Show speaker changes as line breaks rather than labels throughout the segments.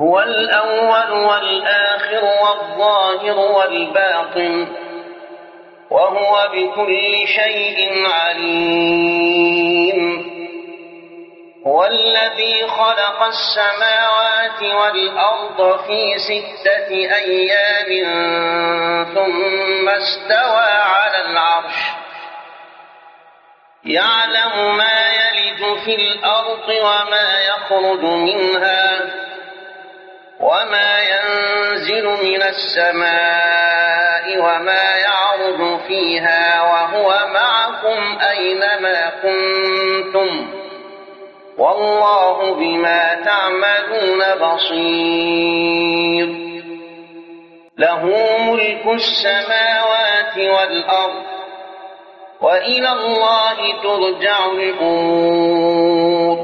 هو الأول والآخر والظاهر والباطن وهو بكل شيء عليم هو الذي خلق السماوات والأرض في ستة أيام ثم استوى على العرش يعلم ما يلد في الأرض وما يخرج منها وما ينزل من السماء وما يعرض فيها وهو معكم أينما كنتم والله بما تعملون بصير له ملك السماوات والأرض وإلى الله ترجع الأمور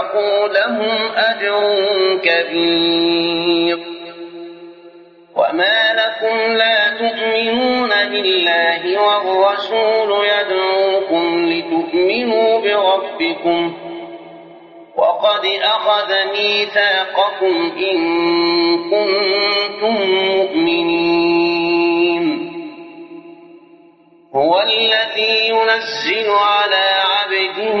واتقوا لهم أجر كبير وما لكم لا تؤمنون بالله والرسول يدعوكم لتؤمنوا بربكم وقد أخذ ميثاقكم إن كنتم مؤمنين هو الذي ينزل على عبده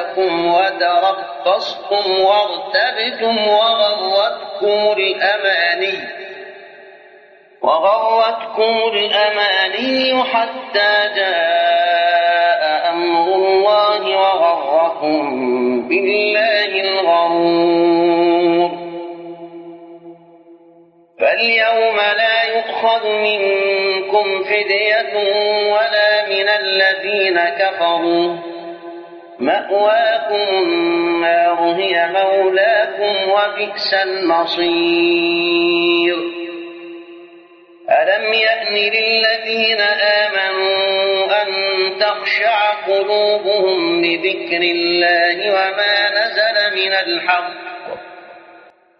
لكم وتربصتم وارتبتم وغرتكم الأماني وغرتكم الأماني حتى جاء أمر الله وغركم بالله الغرور فاليوم لا يؤخذ منكم فدية ولا من الذين كفروا مأواكم النار هي مولاكم وبئس المصير ألم يأن للذين آمنوا أن تخشع قلوبهم لذكر الله وما نزل من الحق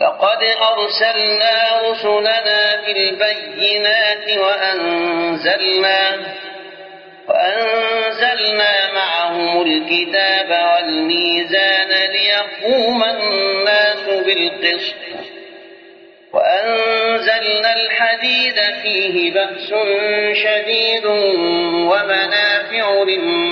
فقد أرسلنا رسلنا بالبينات وأنزلنا وأنزلنا معهم الكتاب والميزان ليقوم الناس بالقسط وأنزلنا الحديد فيه بأس شديد ومنافع للناس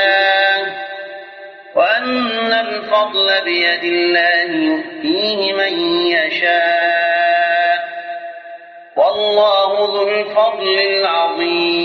الفضل بيد الله يؤتيه من يشاء والله ذو الفضل العظيم